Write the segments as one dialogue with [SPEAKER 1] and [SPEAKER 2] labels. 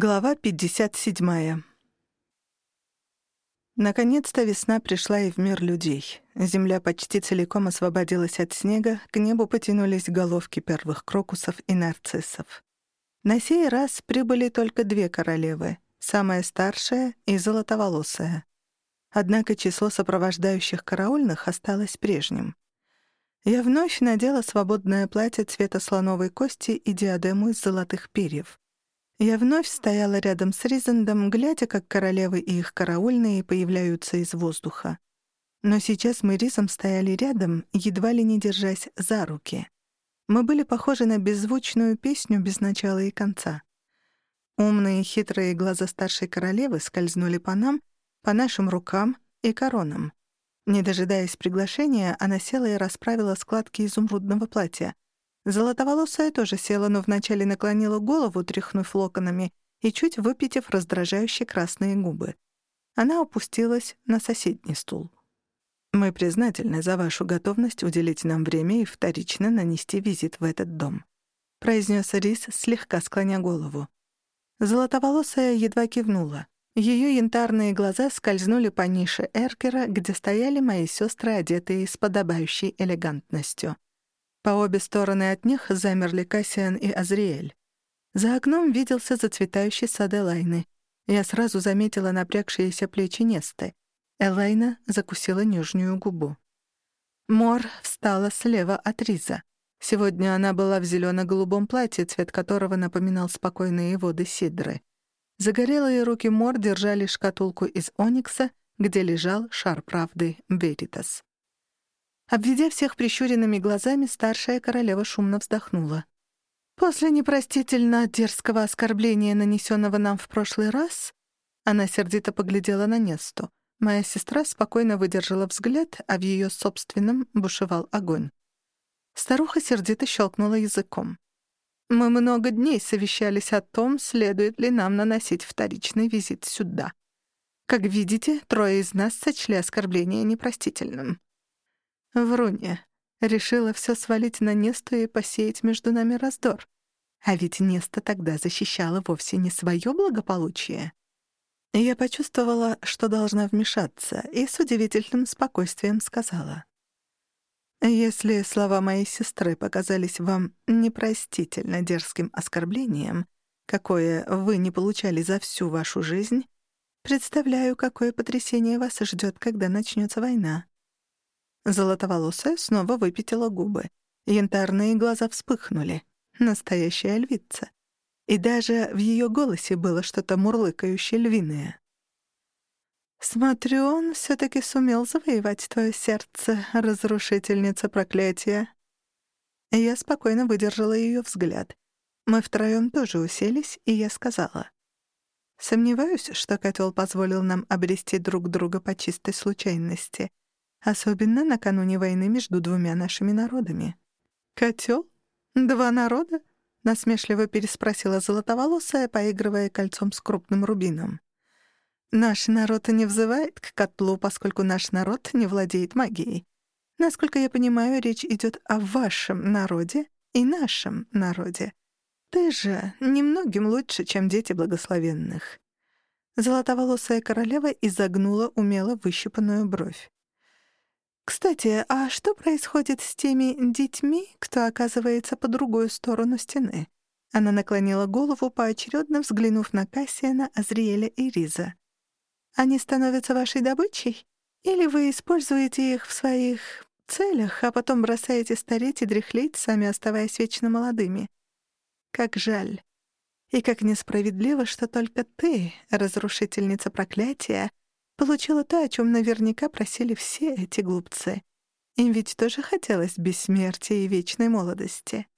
[SPEAKER 1] Глава 57. Наконец-то весна пришла и в мир людей. Земля почти целиком освободилась от снега, к небу потянулись головки первых крокусов и нарциссов. На сей раз прибыли только две королевы, самая старшая и золотоволосая. Однако число сопровождающих караульных осталось прежним. Я вновь надела свободное платье цвета слоновой кости и диадему из золотых перьев. Я вновь стояла рядом с Ризендом, глядя, как королевы и их караульные появляются из воздуха. Но сейчас мы Ризом стояли рядом, едва ли не держась за руки. Мы были похожи на беззвучную песню без начала и конца. Умные хитрые глаза старшей королевы скользнули по нам, по нашим рукам и коронам. Не дожидаясь приглашения, она села и расправила складки изумрудного платья — Золотоволосая тоже села, но вначале наклонила голову, тряхнув локонами, и чуть выпитив раздражающие красные губы. Она опустилась на соседний стул. «Мы признательны за вашу готовность уделить нам время и вторично нанести визит в этот дом», — произнес Рис, слегка склоня голову. Золотоволосая едва кивнула. Ее янтарные глаза скользнули по нише Эркера, где стояли мои сестры, одетые с подобающей элегантностью. По обе стороны от них замерли Кассиан и Азриэль. За окном виделся зацветающий сад Элайны. Я сразу заметила напрягшиеся плечи Несты. Элайна закусила нижнюю губу. Мор встала слева от Риза. Сегодня она была в зелено-голубом платье, цвет которого напоминал спокойные воды Сидры. Загорелые руки Мор держали шкатулку из оникса, где лежал шар правды Веритас. Обведя всех прищуренными глазами, старшая королева шумно вздохнула. «После непростительно дерзкого оскорбления, нанесенного нам в прошлый раз...» Она сердито поглядела на Несту. Моя сестра спокойно выдержала взгляд, а в ее собственном бушевал огонь. Старуха сердито щелкнула языком. «Мы много дней совещались о том, следует ли нам наносить вторичный визит сюда. Как видите, трое из нас сочли оскорбление непростительным. Врунья. Решила все свалить на Несту и посеять между нами раздор. А ведь Неста тогда защищала вовсе не свое благополучие. Я почувствовала, что должна вмешаться, и с удивительным спокойствием сказала. «Если слова моей сестры показались вам непростительно дерзким оскорблением, какое вы не получали за всю вашу жизнь, представляю, какое потрясение вас ждет, когда начнется война. Золотоволосая снова выпятила губы. Янтарные глаза вспыхнули. Настоящая львица. И даже в ее голосе было что-то мурлыкающее львиное. «Смотрю, он все-таки сумел завоевать твое сердце, разрушительница проклятия». Я спокойно выдержала ее взгляд. Мы втроем тоже уселись, и я сказала. «Сомневаюсь, что котел позволил нам обрести друг друга по чистой случайности особенно накануне войны между двумя нашими народами. «Котел? Два народа?» — насмешливо переспросила золотоволосая, поигрывая кольцом с крупным рубином. «Наш народ не взывает к котлу, поскольку наш народ не владеет магией. Насколько я понимаю, речь идет о вашем народе и нашем народе. Ты же немногим лучше, чем дети благословенных». Золотоволосая королева изогнула умело выщипанную бровь. Кстати, а что происходит с теми детьми, кто оказывается по другую сторону стены? Она наклонила голову, поочередно взглянув на Кассиана, Азриэля и Риза. Они становятся вашей добычей? Или вы используете их в своих целях, а потом бросаете стареть и дряхлеть, сами оставаясь вечно молодыми? Как жаль. И как несправедливо, что только ты, разрушительница проклятия, Получила то, о чем наверняка просили все эти глупцы. Им ведь тоже хотелось бессмертия и вечной молодости.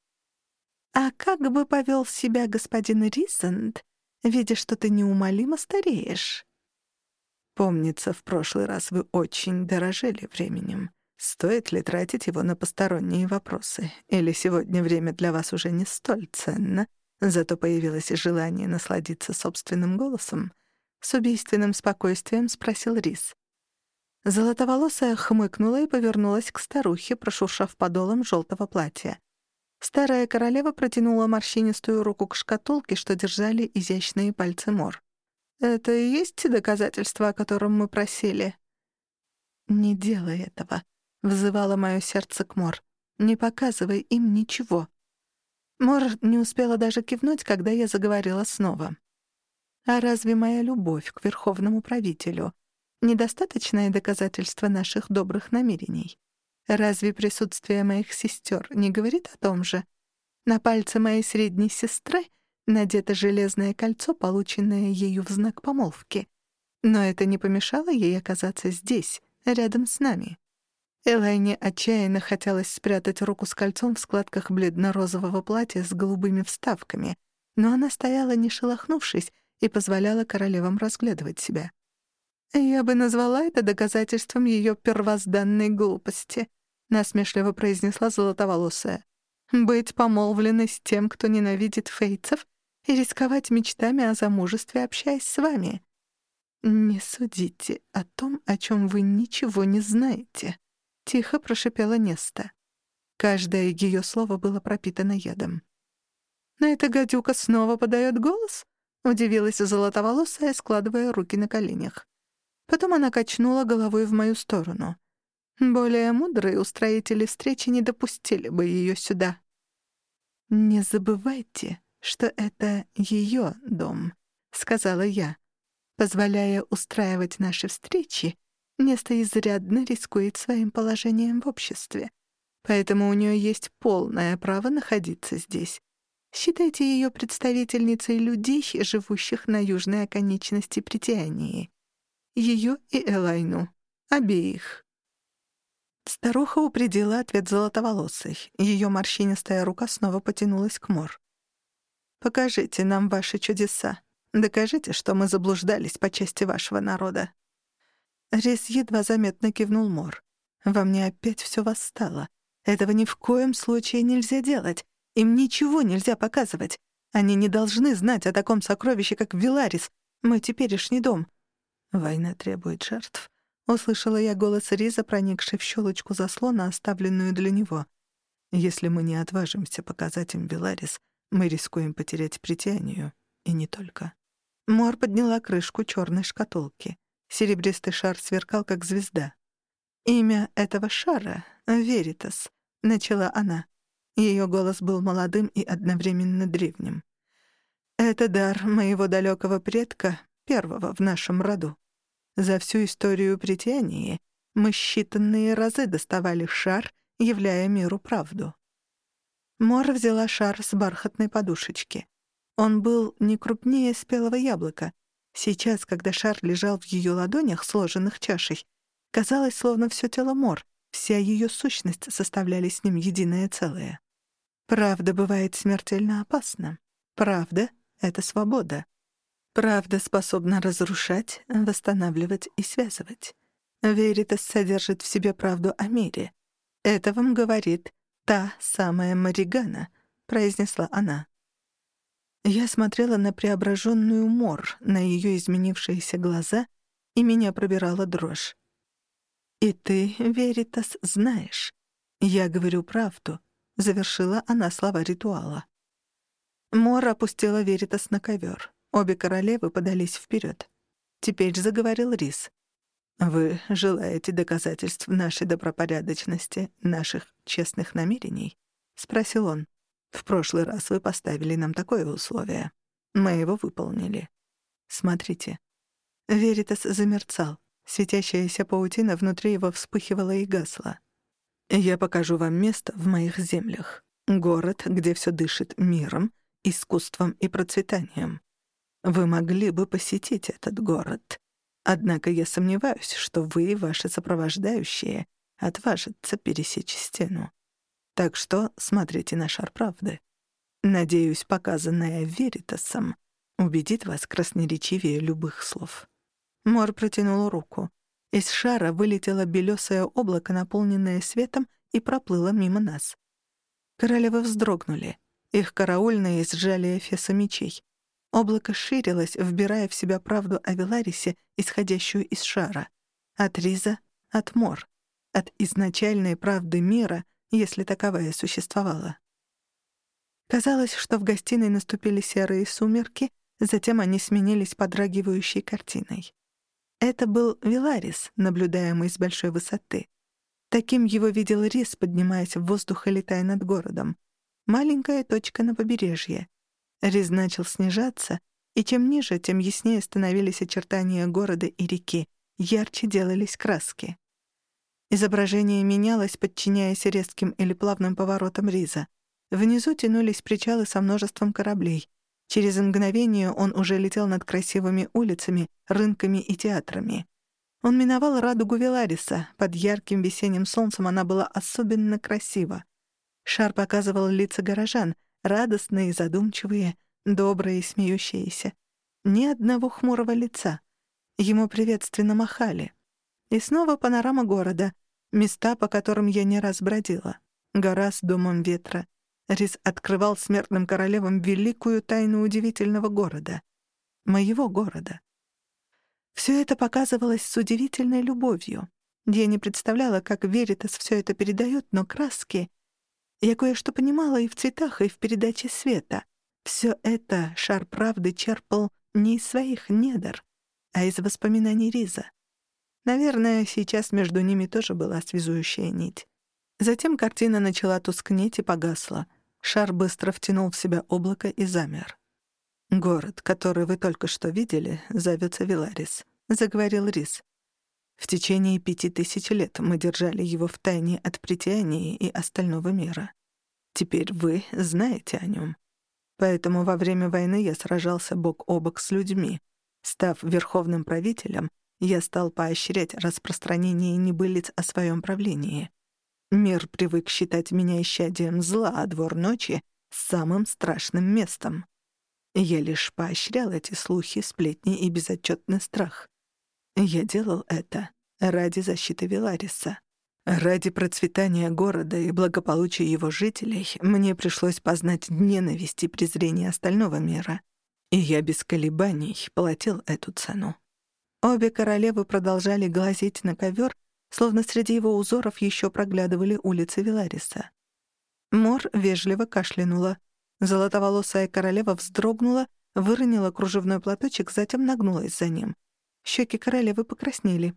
[SPEAKER 1] А как бы повел себя господин Ризанд, видя, что ты неумолимо стареешь? Помнится, в прошлый раз вы очень дорожили временем. Стоит ли тратить его на посторонние вопросы? Или сегодня время для вас уже не столь ценно, зато появилось желание насладиться собственным голосом? С убийственным спокойствием спросил Рис. Золотоволосая хмыкнула и повернулась к старухе, прошуршав подолом желтого платья. Старая королева протянула морщинистую руку к шкатулке, что держали изящные пальцы Мор. «Это и есть доказательство, о котором мы просили?» «Не делай этого», — взывало мое сердце к Мор. «Не показывай им ничего». Мор не успела даже кивнуть, когда я заговорила снова. «А разве моя любовь к верховному правителю — недостаточное доказательство наших добрых намерений?» Разве присутствие моих сестер не говорит о том же? На пальце моей средней сестры надето железное кольцо, полученное ею в знак помолвки. Но это не помешало ей оказаться здесь, рядом с нами. Элайне отчаянно хотелось спрятать руку с кольцом в складках бледно-розового платья с голубыми вставками, но она стояла, не шелохнувшись, и позволяла королевам разглядывать себя. Я бы назвала это доказательством ее первозданной глупости —— насмешливо произнесла золотоволосая. «Быть помолвленной с тем, кто ненавидит фейцев, и рисковать мечтами о замужестве, общаясь с вами. Не судите о том, о чем вы ничего не знаете», — тихо прошипела Неста. Каждое ее слово было пропитано ядом. «На эта гадюка снова подает голос?» — удивилась золотоволосая, складывая руки на коленях. Потом она качнула головой в мою сторону — более мудрые устроители встречи не допустили бы ее сюда. «Не забывайте, что это ее дом», — сказала я. Позволяя устраивать наши встречи, Неста изрядно рискует своим положением в обществе. Поэтому у нее есть полное право находиться здесь. Считайте ее представительницей людей, живущих на южной оконечности притянии. Ее и Элайну. Обеих. Старуха упредила ответ золотоволосой. Ее морщинистая рука снова потянулась к Мор. «Покажите нам ваши чудеса. Докажите, что мы заблуждались по части вашего народа». Рис едва заметно кивнул Мор. «Во мне опять все восстало. Этого ни в коем случае нельзя делать. Им ничего нельзя показывать. Они не должны знать о таком сокровище, как Виларис, мой теперешний дом. Война требует жертв. Услышала я голос Риза, проникший в щелочку заслона, оставленную для него. «Если мы не отважимся показать им Беларис, мы рискуем потерять притянию. И не только». Мор подняла крышку черной шкатулки. Серебристый шар сверкал, как звезда. «Имя этого шара — Веритас», — начала она. Ее голос был молодым и одновременно древним. «Это дар моего далекого предка, первого в нашем роду. За всю историю притяния мы считанные разы доставали шар, являя миру правду. Мор взяла шар с бархатной подушечки. Он был не крупнее спелого яблока. Сейчас, когда шар лежал в ее ладонях, сложенных чашей, казалось, словно все тело Мор, вся ее сущность составляли с ним единое целое. Правда бывает смертельно опасна. Правда — это свобода. Правда способна разрушать, восстанавливать и связывать. Веритас содержит в себе правду о мире. Это вам говорит та самая Маригана, произнесла она. Я смотрела на преображенную Мор, на ее изменившиеся глаза, и меня пробирала дрожь. «И ты, Веритас, знаешь. Я говорю правду», — завершила она слова ритуала. Мор опустила Веритас на ковер. Обе королевы подались вперед. Теперь заговорил Рис. «Вы желаете доказательств нашей добропорядочности, наших честных намерений?» — спросил он. «В прошлый раз вы поставили нам такое условие. Мы его выполнили. Смотрите». Веритас замерцал. Светящаяся паутина внутри его вспыхивала и гасла. «Я покажу вам место в моих землях. Город, где все дышит миром, искусством и процветанием. Вы могли бы посетить этот город. Однако я сомневаюсь, что вы и ваши сопровождающие отважатся пересечь стену. Так что смотрите на шар правды. Надеюсь, показанное Веритасом убедит вас красноречивее любых слов». Мор протянул руку. Из шара вылетело белесое облако, наполненное светом, и проплыло мимо нас. Королевы вздрогнули. Их караульные сжали эфеса мечей. Облако ширилось, вбирая в себя правду о Веларисе, исходящую из шара. От Риза, от Мор. От изначальной правды мира, если таковая существовала. Казалось, что в гостиной наступили серые сумерки, затем они сменились подрагивающей картиной. Это был Виларис, наблюдаемый с большой высоты. Таким его видел Рис, поднимаясь в воздух и летая над городом. Маленькая точка на побережье. Рис начал снижаться, и чем ниже, тем яснее становились очертания города и реки, ярче делались краски. Изображение менялось, подчиняясь резким или плавным поворотам Риза. Внизу тянулись причалы со множеством кораблей. Через мгновение он уже летел над красивыми улицами, рынками и театрами. Он миновал радугу Велариса. Под ярким весенним солнцем она была особенно красива. Шар показывал лица горожан, радостные, задумчивые, добрые и смеющиеся. Ни одного хмурого лица. Ему приветственно махали. И снова панорама города, места, по которым я не раз бродила. Гора с домом ветра. Рис открывал смертным королевам великую тайну удивительного города. Моего города. Все это показывалось с удивительной любовью. Я не представляла, как Веритас все это передает, но краски... Я кое-что понимала и в цветах, и в передаче света. Все это шар правды черпал не из своих недр, а из воспоминаний Риза. Наверное, сейчас между ними тоже была связующая нить. Затем картина начала тускнеть и погасла. Шар быстро втянул в себя облако и замер. «Город, который вы только что видели, зовется Виларис», — заговорил Рис. «В течение пяти тысяч лет мы держали его в тайне от притяния и остального мира. Теперь вы знаете о нем. Поэтому во время войны я сражался бок о бок с людьми. Став верховным правителем, я стал поощрять распространение небылиц о своем правлении. Мир привык считать меня исчадием зла, а двор ночи — самым страшным местом. Я лишь поощрял эти слухи, сплетни и безотчетный страх. Я делал это ради защиты Велариса. Ради процветания города и благополучия его жителей мне пришлось познать ненависть и презрение остального мира. И я без колебаний платил эту цену. Обе королевы продолжали глазеть на ковер, словно среди его узоров еще проглядывали улицы Вилариса. Мор вежливо кашлянула. Золотоволосая королева вздрогнула, выронила кружевной платочек, затем нагнулась за ним. Щеки королевы покраснели.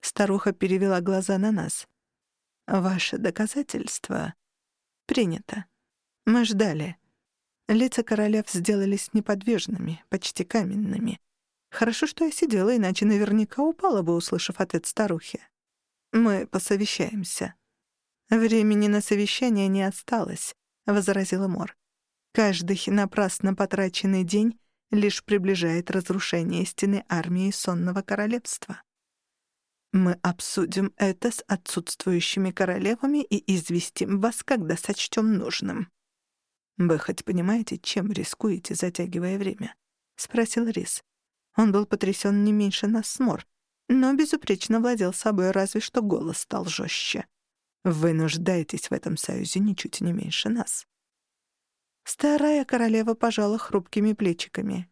[SPEAKER 1] Старуха перевела глаза на нас. «Ваше доказательство принято. Мы ждали». Лица королев сделались неподвижными, почти каменными. Хорошо, что я сидела, иначе наверняка упала бы, услышав ответ старухи. Мы посовещаемся. Времени на совещание не осталось, возразила Мор. Каждый напрасно потраченный день лишь приближает разрушение стены армии сонного королевства. Мы обсудим это с отсутствующими королевами и известим вас, когда сочтем нужным. Вы хоть понимаете, чем рискуете, затягивая время? спросил Рис. Он был потрясен не меньше нас с Мор, но безупречно владел собой, разве что голос стал жестче. Вы нуждаетесь в этом союзе ничуть не меньше нас. Старая королева пожала хрупкими плечиками.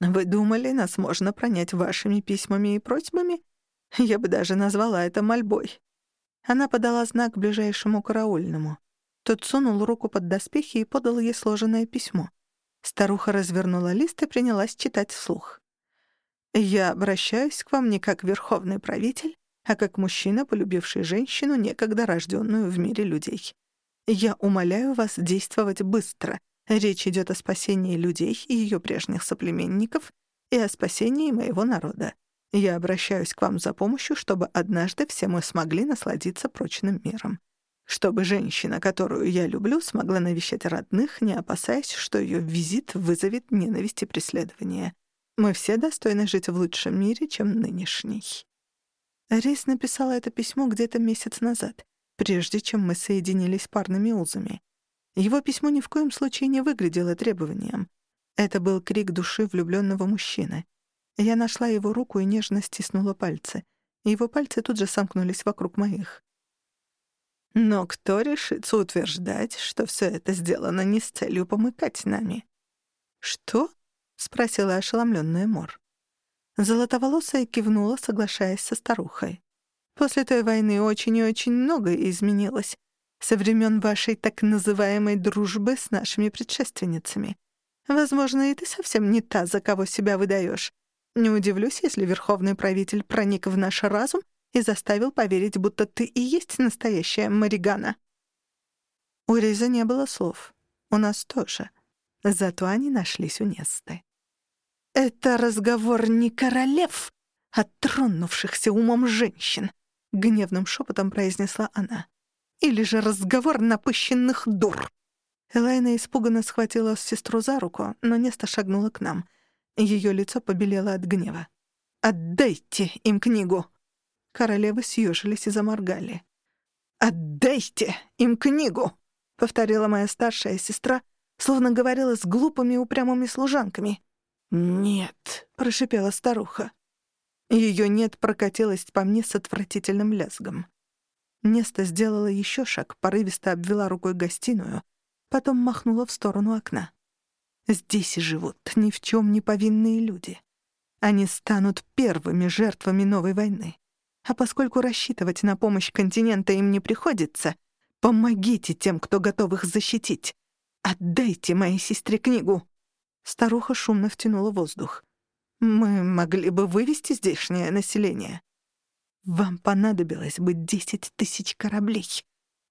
[SPEAKER 1] «Вы думали, нас можно пронять вашими письмами и просьбами? Я бы даже назвала это мольбой». Она подала знак ближайшему караульному. Тот сунул руку под доспехи и подал ей сложенное письмо. Старуха развернула лист и принялась читать вслух. Я обращаюсь к вам не как верховный правитель, а как мужчина, полюбивший женщину, некогда рожденную в мире людей. Я умоляю вас действовать быстро. Речь идет о спасении людей и ее прежних соплеменников и о спасении моего народа. Я обращаюсь к вам за помощью, чтобы однажды все мы смогли насладиться прочным миром. Чтобы женщина, которую я люблю, смогла навещать родных, не опасаясь, что ее визит вызовет ненависть и преследование. Мы все достойны жить в лучшем мире, чем нынешний. Рейс написала это письмо где-то месяц назад, прежде чем мы соединились парными узами. Его письмо ни в коем случае не выглядело требованием. Это был крик души влюбленного мужчины. Я нашла его руку и нежно стиснула пальцы. Его пальцы тут же сомкнулись вокруг моих. Но кто решится утверждать, что все это сделано не с целью помыкать нами? Что? — спросила ошеломленная Мор. Золотоволосая кивнула, соглашаясь со старухой. После той войны очень и очень многое изменилось. со времен вашей так называемой дружбы с нашими предшественницами. Возможно, и ты совсем не та, за кого себя выдаешь. Не удивлюсь, если верховный правитель проник в наш разум и заставил поверить, будто ты и есть настоящая Маригана. У Риза не было слов. У нас тоже. Зато они нашлись у Несты. «Это разговор не королев, а тронувшихся умом женщин», — гневным шепотом произнесла она. «Или же разговор напыщенных дур». Элайна испуганно схватила сестру за руку, но Неста шагнула к нам. Ее лицо побелело от гнева. «Отдайте им книгу!» Королевы съежились и заморгали. «Отдайте им книгу!» — повторила моя старшая сестра, словно говорила с глупыми упрямыми служанками. «Нет», — прошипела старуха. Ее «нет» прокатилось по мне с отвратительным лязгом. Неста сделала еще шаг, порывисто обвела рукой гостиную, потом махнула в сторону окна. Здесь живут ни в чем не повинные люди. Они станут первыми жертвами новой войны. А поскольку рассчитывать на помощь континента им не приходится, помогите тем, кто готов их защитить. Отдайте моей сестре книгу. Старуха шумно втянула воздух. Мы могли бы вывести здешнее население. Вам понадобилось бы десять тысяч кораблей.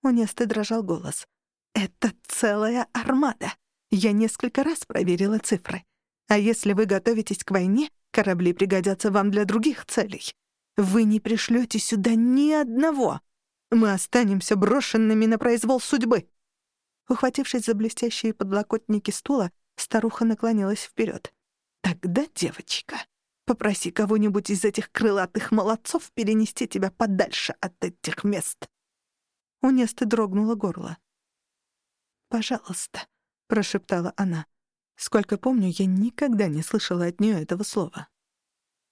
[SPEAKER 1] У Несты дрожал голос. Это целая армада. Я несколько раз проверила цифры. А если вы готовитесь к войне, корабли пригодятся вам для других целей. Вы не пришлете сюда ни одного. Мы останемся брошенными на произвол судьбы». Ухватившись за блестящие подлокотники стула, старуха наклонилась вперед. «Тогда, девочка, попроси кого-нибудь из этих крылатых молодцов перенести тебя подальше от этих мест». У Несты дрогнуло горло. «Пожалуйста», — прошептала она. Сколько помню, я никогда не слышала от нее этого слова.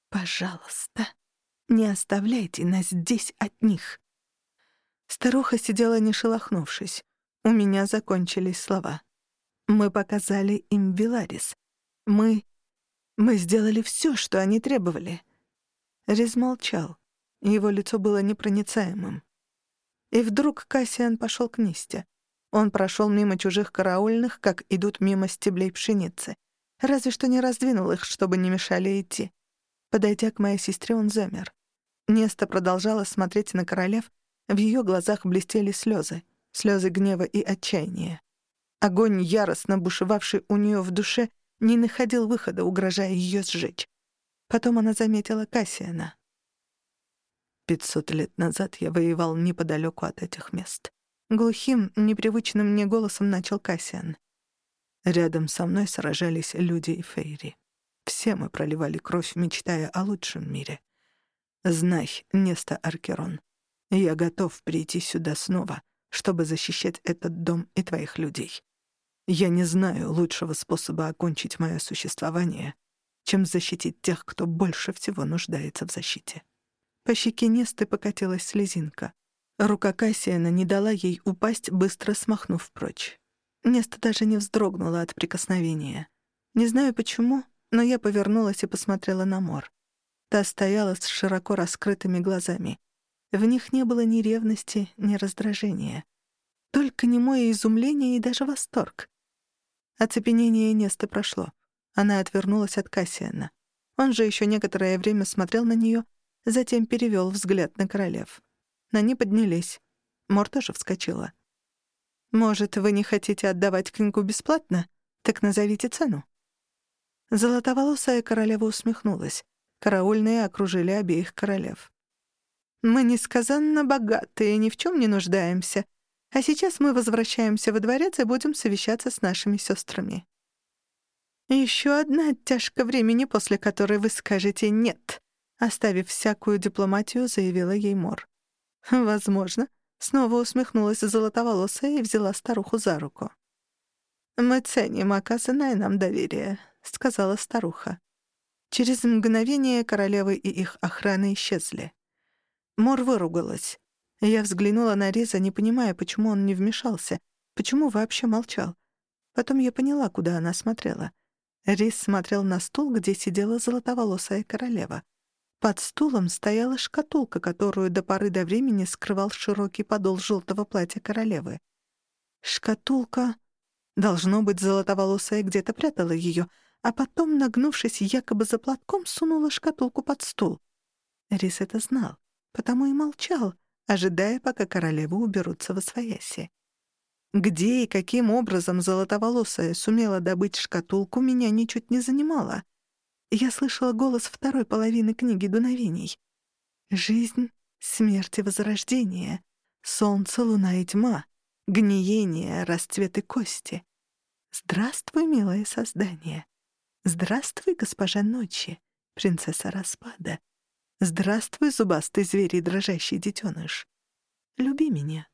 [SPEAKER 1] «Пожалуйста». Не оставляйте нас здесь от них». Старуха сидела не шелохнувшись. У меня закончились слова. Мы показали им Виларис. Мы... мы сделали все, что они требовали. Рез молчал. Его лицо было непроницаемым. И вдруг Кассиан пошел к Нисте. Он прошел мимо чужих караульных, как идут мимо стеблей пшеницы. Разве что не раздвинул их, чтобы не мешали идти. Подойдя к моей сестре, он замер. Неста продолжала смотреть на королев, в ее глазах блестели слезы, слезы гнева и отчаяния. Огонь, яростно бушевавший у нее в душе, не находил выхода, угрожая ее сжечь. Потом она заметила Кассиана. «Пятьсот лет назад я воевал неподалеку от этих мест». Глухим, непривычным мне голосом начал Кассиан. Рядом со мной сражались люди и фейри. Все мы проливали кровь, мечтая о лучшем мире. Знай, Неста Аркерон, я готов прийти сюда снова, чтобы защищать этот дом и твоих людей. Я не знаю лучшего способа окончить мое существование, чем защитить тех, кто больше всего нуждается в защите. По щеке Несты покатилась слезинка. Рука Кассиана не дала ей упасть, быстро смахнув прочь. Неста даже не вздрогнула от прикосновения. Не знаю почему, но я повернулась и посмотрела на Мор. Та стояла с широко раскрытыми глазами. В них не было ни ревности, ни раздражения. Только немое изумление и даже восторг. Оцепенение Несты прошло. Она отвернулась от Кассиана. Он же еще некоторое время смотрел на нее, затем перевел взгляд на королев. На ней поднялись. Мор тоже вскочила. «Может, вы не хотите отдавать книгу бесплатно? Так назовите цену». Золотоволосая королева усмехнулась. Караульные окружили обеих королев. «Мы несказанно богаты и ни в чем не нуждаемся. А сейчас мы возвращаемся во дворец и будем совещаться с нашими сестрами». «Еще одна оттяжка времени, после которой вы скажете «нет», оставив всякую дипломатию, заявила ей Мор. «Возможно», — снова усмехнулась золотоволосая и взяла старуху за руку. «Мы ценим оказанное нам доверие», — сказала старуха. Через мгновение королевы и их охрана исчезли. Мор выругалась. Я взглянула на Риза, не понимая, почему он не вмешался, почему вообще молчал. Потом я поняла, куда она смотрела. Риз смотрел на стул, где сидела золотоволосая королева. Под стулом стояла шкатулка, которую до поры до времени скрывал широкий подол желтого платья королевы. Шкатулка... Должно быть, золотоволосая где-то прятала ее, а потом, нагнувшись якобы за платком, сунула шкатулку под стул. Рис это знал, потому и молчал, ожидая, пока королевы уберутся во свояси. Где и каким образом золотоволосая сумела добыть шкатулку, меня ничуть не занимало. Я слышала голос второй половины книги дуновений. «Жизнь, смерть и возрождение, солнце, луна и тьма, гниение, расцвет и кости. Здравствуй, милое создание. Здравствуй, госпожа ночи, принцесса распада. Здравствуй, зубастый зверь и дрожащий детеныш. Люби меня,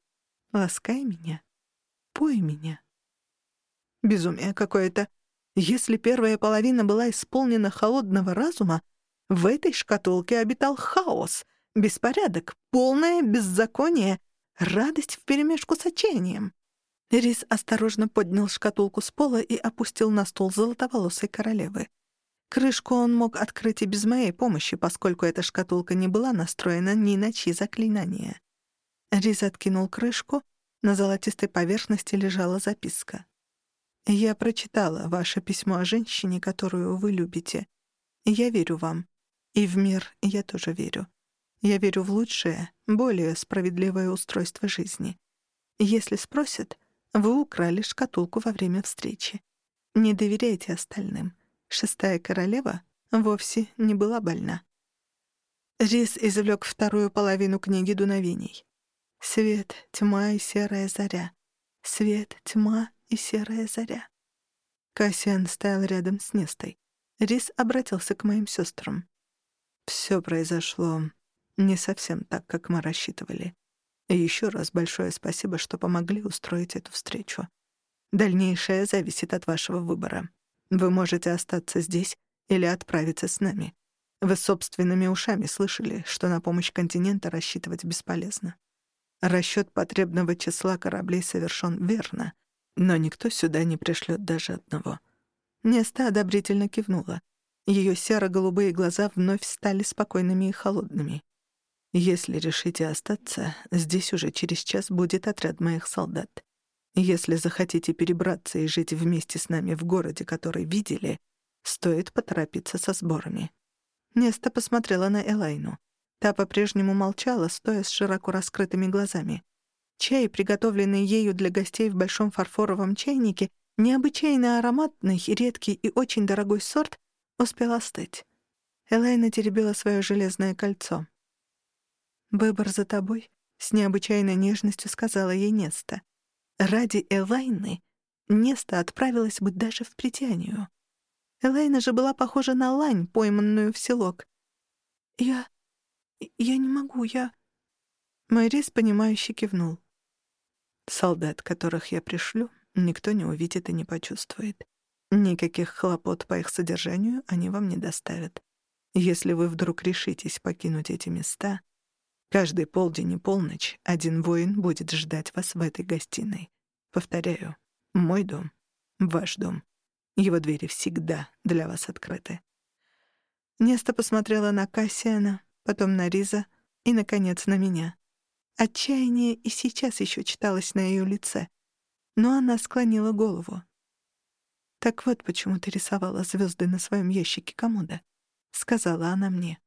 [SPEAKER 1] ласкай меня, Пой меня. Безумие какое-то. Если первая половина была исполнена холодного разума, в этой шкатулке обитал хаос, беспорядок, полное беззаконие, радость вперемешку с отчаянием. Рис осторожно поднял шкатулку с пола и опустил на стол золотоволосой королевы. Крышку он мог открыть и без моей помощи, поскольку эта шкатулка не была настроена ни на чьи заклинания. Рис откинул крышку — на золотистой поверхности лежала записка. «Я прочитала ваше письмо о женщине, которую вы любите. Я верю вам. И в мир я тоже верю. Я верю в лучшее, более справедливое устройство жизни. Если спросят, вы украли шкатулку во время встречи. Не доверяйте остальным. Шестая королева вовсе не была больна». Рис извлек вторую половину книги дуновений. Свет, тьма и серая заря. Свет, тьма и серая заря. Кассиан стоял рядом с Нестой. Рис обратился к моим сестрам. Все произошло не совсем так, как мы рассчитывали. И еще раз большое спасибо, что помогли устроить эту встречу. Дальнейшее зависит от вашего выбора. Вы можете остаться здесь или отправиться с нами. Вы собственными ушами слышали, что на помощь континента рассчитывать бесполезно. Расчет потребного числа кораблей совершен верно, но никто сюда не пришлет даже одного. Неста одобрительно кивнула. Ее серо-голубые глаза вновь стали спокойными и холодными. «Если решите остаться, здесь уже через час будет отряд моих солдат. Если захотите перебраться и жить вместе с нами в городе, который видели, стоит поторопиться со сборами». Неста посмотрела на Элайну. Та по-прежнему молчала, стоя с широко раскрытыми глазами. Чай, приготовленный ею для гостей в большом фарфоровом чайнике, необычайно ароматный, редкий и очень дорогой сорт, успел остыть. Элайна теребила свое железное кольцо. «Выбор за тобой», — с необычайной нежностью сказала ей Неста. «Ради Элайны Неста отправилась бы даже в притянию. Элайна же была похожа на лань, пойманную в селок. «Я «Я не могу, я...» Морис, понимающе кивнул. «Солдат, которых я пришлю, никто не увидит и не почувствует. Никаких хлопот по их содержанию они вам не доставят. Если вы вдруг решитесь покинуть эти места, каждый полдень и полночь один воин будет ждать вас в этой гостиной. Повторяю, мой дом, ваш дом. Его двери всегда для вас открыты». Неста посмотрела на Кассиана, потом на Риза и, наконец, на меня. Отчаяние и сейчас еще читалось на ее лице, но она склонила голову. «Так вот почему ты рисовала звезды на своем ящике комода», — сказала она мне.